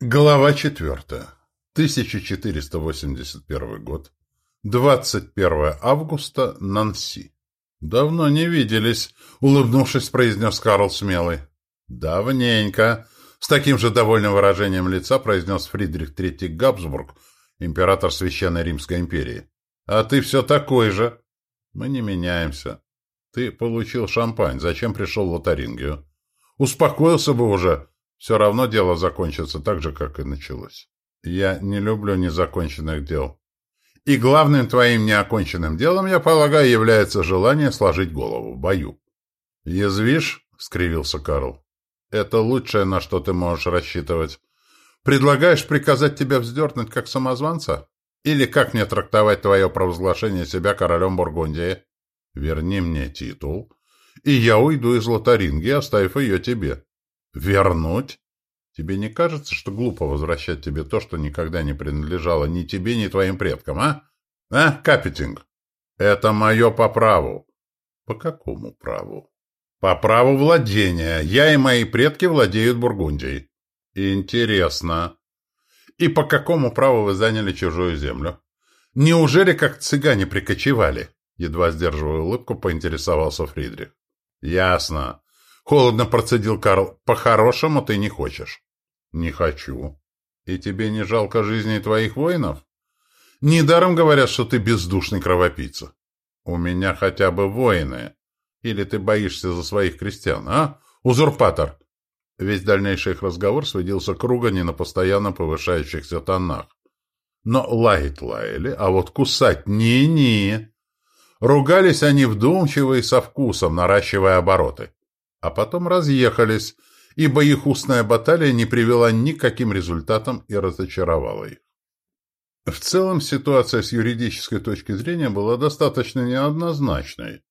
Глава 4. 1481 год. 21 августа. Нанси. «Давно не виделись», — улыбнувшись, произнес Карл Смелый. «Давненько», — с таким же довольным выражением лица произнес Фридрих III Габсбург, император Священной Римской империи. «А ты все такой же». «Мы не меняемся. Ты получил шампань. Зачем пришел в Лотарингию?» «Успокоился бы уже», все равно дело закончится так же, как и началось. Я не люблю незаконченных дел. И главным твоим неоконченным делом, я полагаю, является желание сложить голову в бою. «Язвишь?» — скривился Карл. «Это лучшее, на что ты можешь рассчитывать. Предлагаешь приказать тебя вздернуть как самозванца? Или как мне трактовать твое провозглашение себя королем Бургундии? Верни мне титул, и я уйду из Лотаринги, оставив ее тебе. Вернуть? Тебе не кажется, что глупо возвращать тебе то, что никогда не принадлежало ни тебе, ни твоим предкам, а? А, Капитинг? Это мое по праву. По какому праву? По праву владения. Я и мои предки владеют Бургундией. Интересно. И по какому праву вы заняли чужую землю? Неужели как цыгане прикочевали? Едва сдерживая улыбку, поинтересовался Фридрих. Ясно. Холодно процедил Карл. По-хорошему ты не хочешь. Не хочу. И тебе не жалко жизни твоих воинов? Недаром говорят, что ты бездушный кровопийца. У меня хотя бы воины. Или ты боишься за своих крестьян, а? Узурпатор. Весь дальнейший их разговор сводился к ругани на постоянно повышающихся тонах. Но лаять лаяли, а вот кусать не-не. Ругались они вдумчиво и со вкусом, наращивая обороты а потом разъехались, ибо их устная баталия не привела ни к каким результатам и разочаровала их. В целом ситуация с юридической точки зрения была достаточно неоднозначной.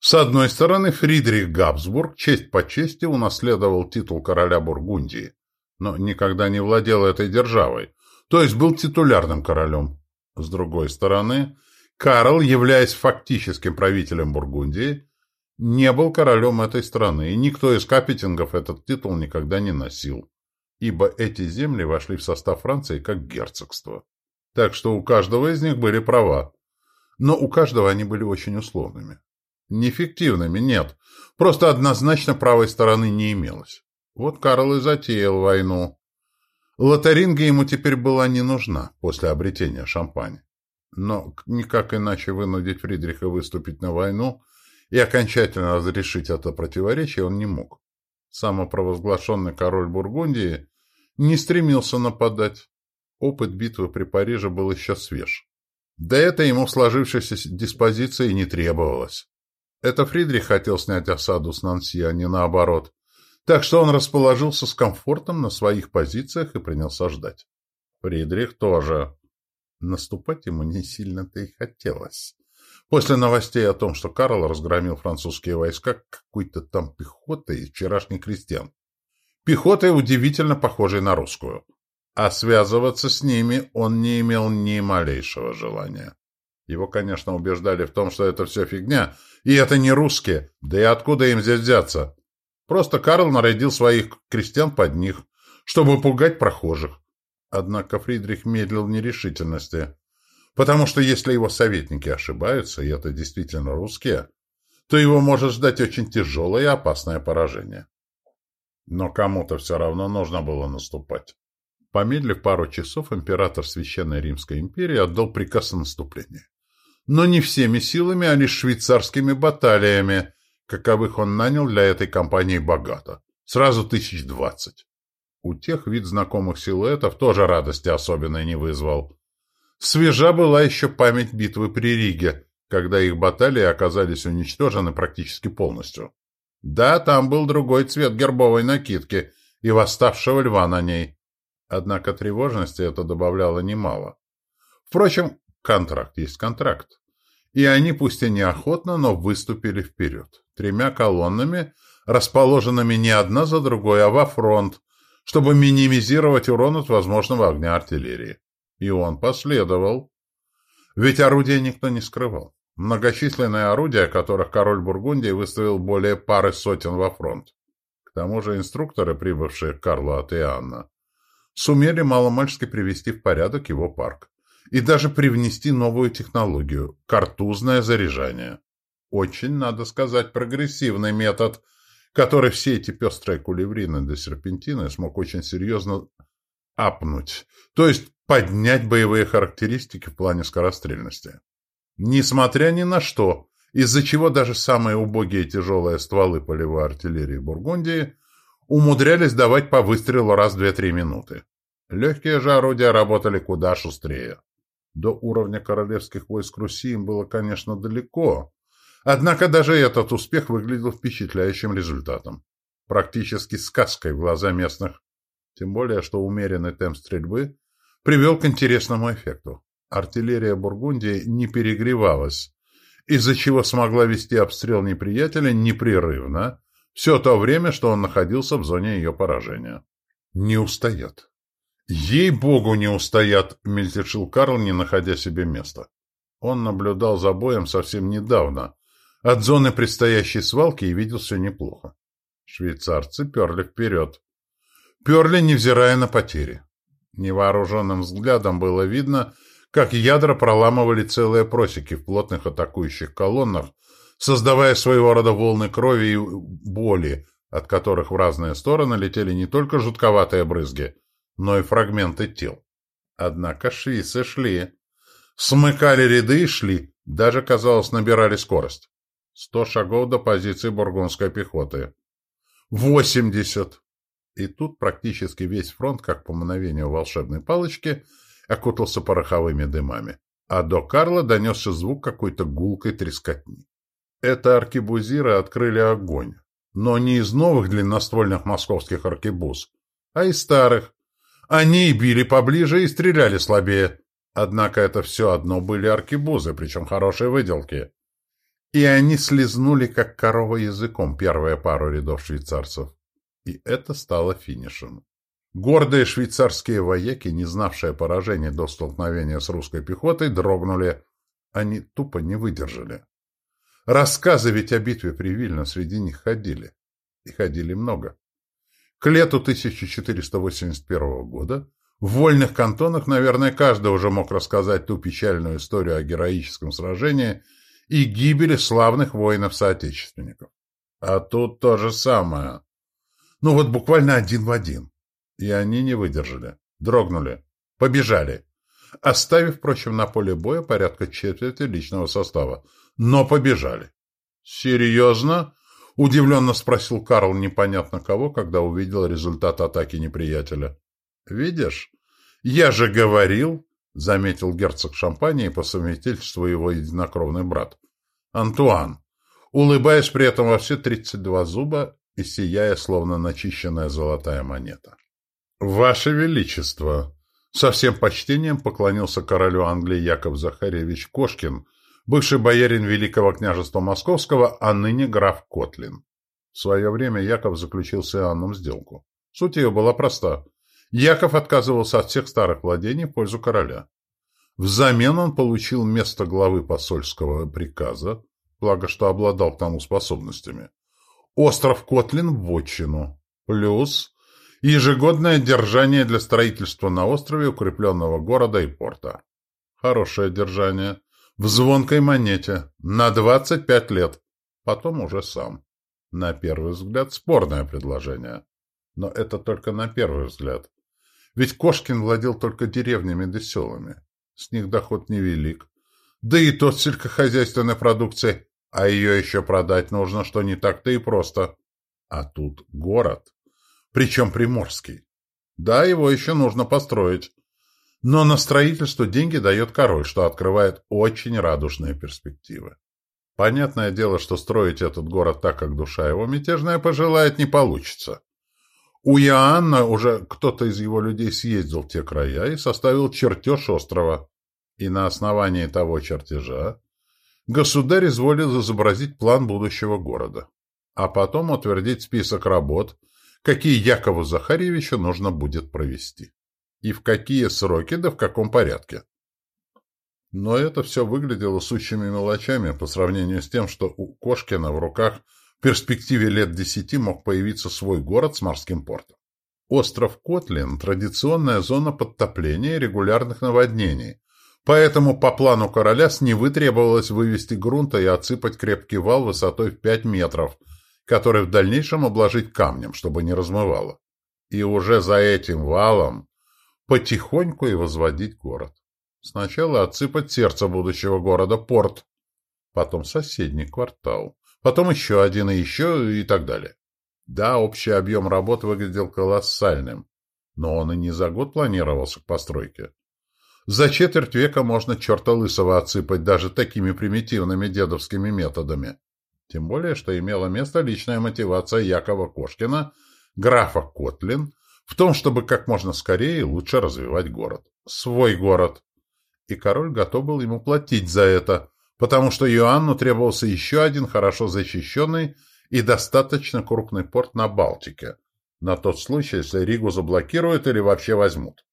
С одной стороны, Фридрих Габсбург честь по чести унаследовал титул короля Бургундии, но никогда не владел этой державой, то есть был титулярным королем. С другой стороны, Карл, являясь фактическим правителем Бургундии, не был королем этой страны, и никто из капетингов этот титул никогда не носил, ибо эти земли вошли в состав Франции как герцогство. Так что у каждого из них были права. Но у каждого они были очень условными. Неэффективными, нет. Просто однозначно правой стороны не имелось. Вот Карл и затеял войну. Лотаринга ему теперь была не нужна после обретения шампани. Но никак иначе вынудить Фридриха выступить на войну – и окончательно разрешить это противоречие он не мог. Самопровозглашенный король Бургундии не стремился нападать. Опыт битвы при Париже был еще свеж. Да это ему в сложившейся диспозиции не требовалось. Это Фридрих хотел снять осаду с Нанси, а не наоборот. Так что он расположился с комфортом на своих позициях и принялся ждать. Фридрих тоже. Наступать ему не сильно-то и хотелось. После новостей о том, что Карл разгромил французские войска какой-то там пехотой из вчерашних крестьян. Пехотой, удивительно похожей на русскую. А связываться с ними он не имел ни малейшего желания. Его, конечно, убеждали в том, что это все фигня, и это не русские, да и откуда им здесь взяться? Просто Карл нарядил своих крестьян под них, чтобы пугать прохожих. Однако Фридрих медлил в нерешительности. Потому что если его советники ошибаются, и это действительно русские, то его может ждать очень тяжелое и опасное поражение. Но кому-то все равно нужно было наступать. Помедлив пару часов, император Священной Римской империи отдал приказ о наступлении. Но не всеми силами, а лишь швейцарскими баталиями, каковых он нанял для этой кампании богато. Сразу тысяч двадцать. У тех вид знакомых силуэтов тоже радости особенной не вызвал. Свежа была еще память битвы при Риге, когда их баталии оказались уничтожены практически полностью. Да, там был другой цвет гербовой накидки и восставшего льва на ней. Однако тревожности это добавляло немало. Впрочем, контракт есть контракт. И они, пусть и неохотно, но выступили вперед, тремя колоннами, расположенными не одна за другой, а во фронт, чтобы минимизировать урон от возможного огня артиллерии. И он последовал. Ведь орудия никто не скрывал. Многочисленные орудия, которых король Бургундии выставил более пары сотен во фронт. К тому же инструкторы, прибывшие к Карлу от Иоанна, сумели маломальски привести в порядок его парк и даже привнести новую технологию – картузное заряжание. Очень, надо сказать, прогрессивный метод, который все эти пестрые кулеврины до серпентины смог очень серьезно апнуть, то есть поднять боевые характеристики в плане скорострельности. Несмотря ни на что, из-за чего даже самые убогие тяжелые стволы полевой артиллерии Бургундии умудрялись давать по выстрелу раз в 2-3 минуты. Легкие же орудия работали куда шустрее. До уровня королевских войск Руси им было, конечно, далеко, однако даже этот успех выглядел впечатляющим результатом. Практически сказкой в глаза местных. Тем более, что умеренный темп стрельбы привел к интересному эффекту. Артиллерия Бургундии не перегревалась, из-за чего смогла вести обстрел неприятеля непрерывно все то время, что он находился в зоне ее поражения. Не устоят. «Ей-богу, не устоят!» — мельтешил Карл, не находя себе места. Он наблюдал за боем совсем недавно, от зоны предстоящей свалки и видел все неплохо. Швейцарцы перли вперед. Перли, невзирая на потери. Невооруженным взглядом было видно, как ядра проламывали целые просеки в плотных атакующих колоннах, создавая своего рода волны крови и боли, от которых в разные стороны летели не только жутковатые брызги, но и фрагменты тел. Однако швейцы шли. Смыкали ряды и шли, даже, казалось, набирали скорость. Сто шагов до позиции бургундской пехоты. Восемьдесят! И тут практически весь фронт, как по мановению волшебной палочки, окутался пороховыми дымами. А до Карла донесся звук какой-то гулкой трескотни. Это аркебузиры открыли огонь. Но не из новых длинноствольных московских аркебуз, а из старых, они били поближе и стреляли слабее. Однако это все одно были аркебузы, причем хорошие выделки. И они слезнули, как корова языком, первые пару рядов швейцарцев. И это стало финишем. Гордые швейцарские вояки, не знавшие поражения до столкновения с русской пехотой, дрогнули. Они тупо не выдержали. Рассказы ведь о битве при Вильно среди них ходили. И ходили много. К лету 1481 года в вольных кантонах, наверное, каждый уже мог рассказать ту печальную историю о героическом сражении и гибели славных воинов-соотечественников. А тут то же самое. Ну вот буквально один в один. И они не выдержали, дрогнули, побежали, оставив, впрочем, на поле боя порядка четверти личного состава. Но побежали. «Серьезно?» — удивленно спросил Карл непонятно кого, когда увидел результат атаки неприятеля. «Видишь? Я же говорил!» — заметил герцог Шампании по совместительству его единокровный брат. «Антуан!» улыбаясь при этом во все тридцать два зуба и сияя, словно начищенная золотая монета. «Ваше Величество!» Со всем почтением поклонился королю Англии Яков Захаревич Кошкин, бывший боярин Великого княжества Московского, а ныне граф Котлин. В свое время Яков заключил с Иоанном сделку. Суть ее была проста. Яков отказывался от всех старых владений в пользу короля. Взамен он получил место главы посольского приказа, благо что обладал к тому способностями. Остров Котлин в вотчину. Плюс ежегодное держание для строительства на острове укрепленного города и порта. Хорошее держание в звонкой монете, на 25 лет, потом уже сам. На первый взгляд спорное предложение. Но это только на первый взгляд. Ведь Кошкин владел только деревнями да селами. С них доход невелик. Да и тот сельскохозяйственной продукции. А ее еще продать нужно, что не так-то и просто. А тут город. Причем приморский. Да, его еще нужно построить. Но на строительство деньги дает король, что открывает очень радужные перспективы. Понятное дело, что строить этот город так, как душа его мятежная пожелает, не получится. У Иоанна уже кто-то из его людей съездил в те края и составил чертеж острова. И на основании того чертежа государь изволил изобразить план будущего города, а потом утвердить список работ, какие Якову Захарьевичу нужно будет провести и в какие сроки, да в каком порядке. Но это все выглядело сущими мелочами по сравнению с тем, что у Кошкина в руках в перспективе лет десяти мог появиться свой город с морским портом. Остров Котлин – традиционная зона подтопления и регулярных наводнений, поэтому по плану короля с Невы требовалось вывести грунта и отсыпать крепкий вал высотой в 5 метров, который в дальнейшем обложить камнем, чтобы не размывало. И уже за этим валом потихоньку и возводить город. Сначала отсыпать сердце будущего города, порт, потом соседний квартал, потом еще один и еще и так далее. Да, общий объем работ выглядел колоссальным, но он и не за год планировался к постройке. За четверть века можно черта лысого отсыпать даже такими примитивными дедовскими методами. Тем более, что имела место личная мотивация Якова Кошкина, графа Котлин, в том, чтобы как можно скорее и лучше развивать город. Свой город. И король готов был ему платить за это, потому что Иоанну требовался еще один хорошо защищенный и достаточно крупный порт на Балтике, на тот случай, если Ригу заблокируют или вообще возьмут.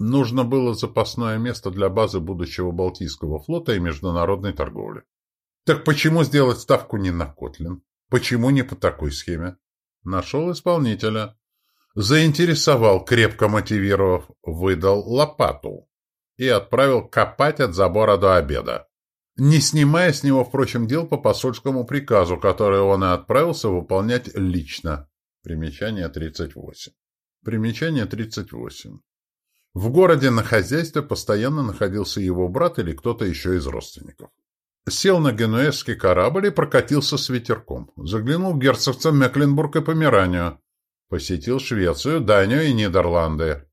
Нужно было запасное место для базы будущего Балтийского флота и международной торговли. Так почему сделать ставку не на Котлин? Почему не по такой схеме? Нашел исполнителя. Заинтересовал, крепко мотивировав, выдал лопату и отправил копать от забора до обеда не снимая с него, впрочем, дел по посольскому приказу, который он и отправился выполнять лично. Примечание 38. Примечание 38. В городе на хозяйстве постоянно находился его брат или кто-то еще из родственников. Сел на генуэзский корабль и прокатился с ветерком. Заглянул в герцогство Мекленбург и Померанию. Посетил Швецию, Данию и Нидерланды.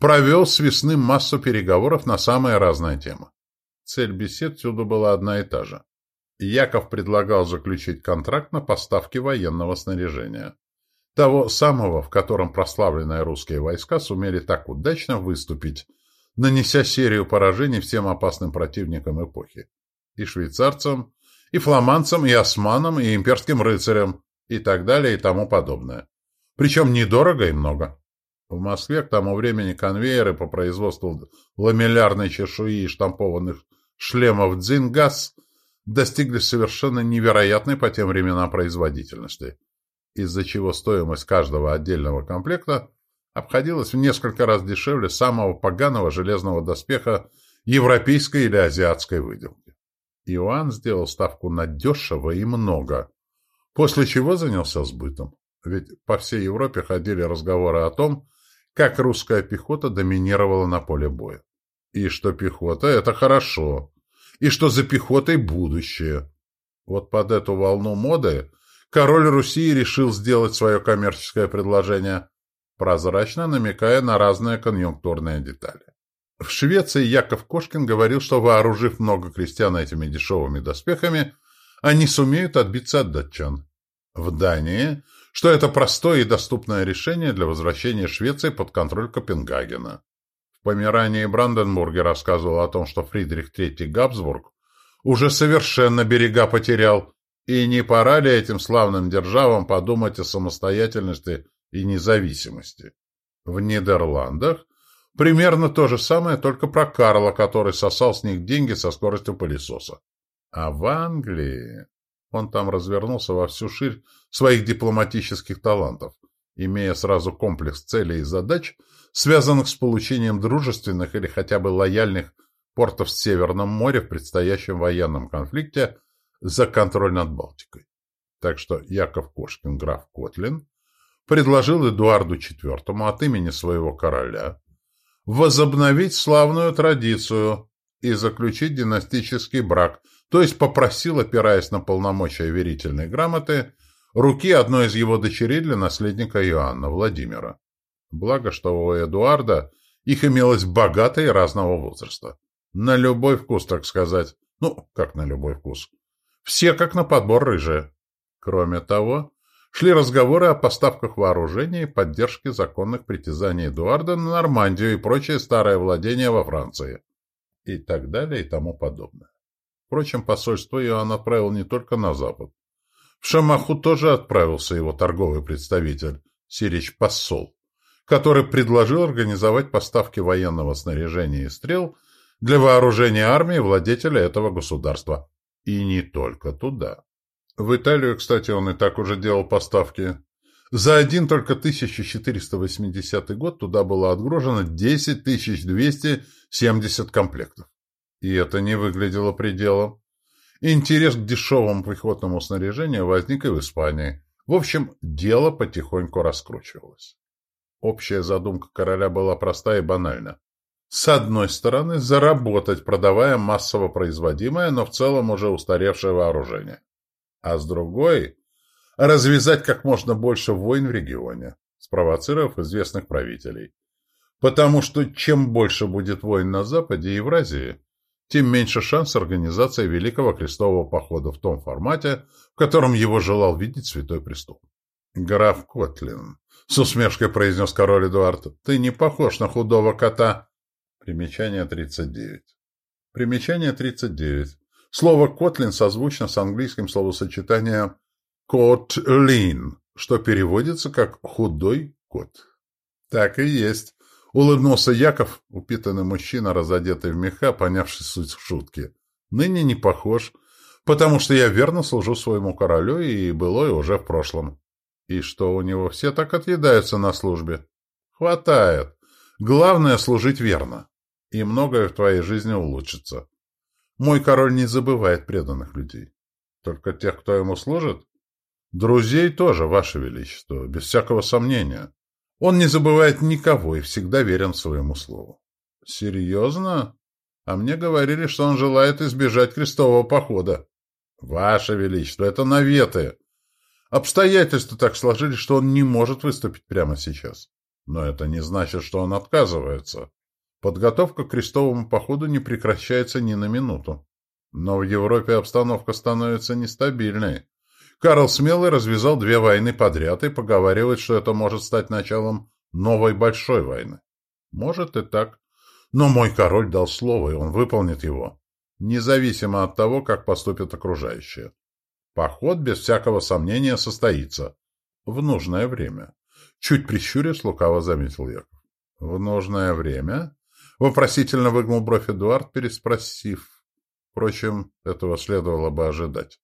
Провел с весны массу переговоров на самые разные темы. Цель бесед всюду была одна и та же. Яков предлагал заключить контракт на поставки военного снаряжения. Того самого, в котором прославленные русские войска сумели так удачно выступить, нанеся серию поражений всем опасным противникам эпохи. И швейцарцам, и фламандцам, и османам, и имперским рыцарям, и так далее, и тому подобное. Причем недорого и много. В Москве к тому времени конвейеры по производству ламеллярной чешуи и штампованных шлемов «Дзингас» достигли совершенно невероятной по тем временам производительности, из-за чего стоимость каждого отдельного комплекта обходилась в несколько раз дешевле самого поганого железного доспеха европейской или азиатской выделки. Иоанн сделал ставку на дешево и много, после чего занялся сбытом. Ведь по всей Европе ходили разговоры о том, как русская пехота доминировала на поле боя и что пехота — это хорошо, и что за пехотой будущее. Вот под эту волну моды король Руси решил сделать свое коммерческое предложение, прозрачно намекая на разные конъюнктурные детали. В Швеции Яков Кошкин говорил, что вооружив много крестьян этими дешевыми доспехами, они сумеют отбиться от датчан. В Дании, что это простое и доступное решение для возвращения Швеции под контроль Копенгагена. В Померании Бранденбурге рассказывал о том, что Фридрих III Габсбург уже совершенно берега потерял, и не пора ли этим славным державам подумать о самостоятельности и независимости. В Нидерландах примерно то же самое, только про Карла, который сосал с них деньги со скоростью пылесоса. А в Англии... Он там развернулся во всю ширь своих дипломатических талантов, имея сразу комплекс целей и задач – связанных с получением дружественных или хотя бы лояльных портов в Северном море в предстоящем военном конфликте за контроль над Балтикой. Так что Яков Кошкин, граф Котлин, предложил Эдуарду IV от имени своего короля возобновить славную традицию и заключить династический брак, то есть попросил, опираясь на полномочия верительной грамоты, руки одной из его дочерей для наследника Иоанна Владимира. Благо, что у Эдуарда их имелось богато и разного возраста. На любой вкус, так сказать. Ну, как на любой вкус. Все как на подбор рыжие. Кроме того, шли разговоры о поставках вооружения и поддержке законных притязаний Эдуарда на Нормандию и прочие старые владения во Франции. И так далее и тому подобное. Впрочем, посольство Иоанн отправил не только на запад. В Шамаху тоже отправился его торговый представитель, Сирич-посол который предложил организовать поставки военного снаряжения и стрел для вооружения армии владетеля этого государства. И не только туда. В Италию, кстати, он и так уже делал поставки. За один только 1480 год туда было отгружено 10 270 комплектов. И это не выглядело пределом. Интерес к дешевому пехотному снаряжению возник и в Испании. В общем, дело потихоньку раскручивалось. Общая задумка короля была проста и банальна. С одной стороны, заработать, продавая массово производимое, но в целом уже устаревшее вооружение. А с другой – развязать как можно больше войн в регионе, спровоцировав известных правителей. Потому что чем больше будет войн на Западе и Евразии, тем меньше шанс организации Великого Крестового Похода в том формате, в котором его желал видеть Святой Престол. «Граф Котлин», — с усмешкой произнес король Эдуард, — «ты не похож на худого кота». Примечание 39. Примечание 39. Слово «котлин» созвучно с английским словосочетанием «котлин», что переводится как «худой кот». Так и есть. Улыбнулся Яков, упитанный мужчина, разодетый в меха, понявший суть шутки. Ныне не похож, потому что я верно служу своему королю, и былое уже в прошлом. И что у него все так отъедаются на службе? Хватает. Главное — служить верно. И многое в твоей жизни улучшится. Мой король не забывает преданных людей. Только тех, кто ему служит? Друзей тоже, ваше величество, без всякого сомнения. Он не забывает никого и всегда верен своему слову. Серьезно? А мне говорили, что он желает избежать крестового похода. Ваше Величество, это наветы. Обстоятельства так сложились, что он не может выступить прямо сейчас. Но это не значит, что он отказывается. Подготовка к крестовому походу не прекращается ни на минуту. Но в Европе обстановка становится нестабильной. Карл Смелый развязал две войны подряд и поговаривает, что это может стать началом новой большой войны. Может и так. Но мой король дал слово, и он выполнит его, независимо от того, как поступят окружающие. Поход, без всякого сомнения, состоится. В нужное время. Чуть прищурясь, лукаво заметил Яков. В нужное время? Вопросительно выгнул бровь Эдуард, переспросив. Впрочем, этого следовало бы ожидать.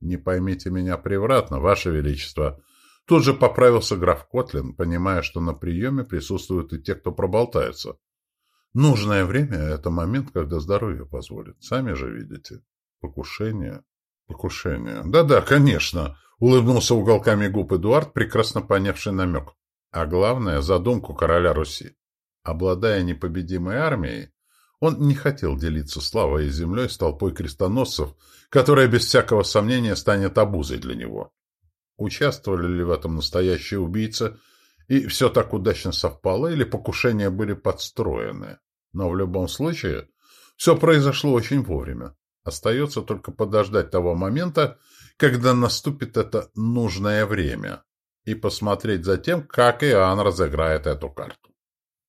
«Не поймите меня превратно, Ваше Величество». Тут же поправился граф Котлин, понимая, что на приеме присутствуют и те, кто проболтается. Нужное время — это момент, когда здоровье позволит. Сами же видите. Покушение. Покушение. Да-да, конечно. Улыбнулся уголками губ Эдуард, прекрасно понявший намек. А главное — задумку короля Руси. Обладая непобедимой армией, он не хотел делиться славой и землей с толпой крестоносцев, которая без всякого сомнения станет обузой для него. Участвовали ли в этом настоящие убийцы, и все так удачно совпало, или покушения были подстроены. Но в любом случае, все произошло очень вовремя. Остается только подождать того момента, когда наступит это нужное время, и посмотреть за тем, как Иоанн разыграет эту карту.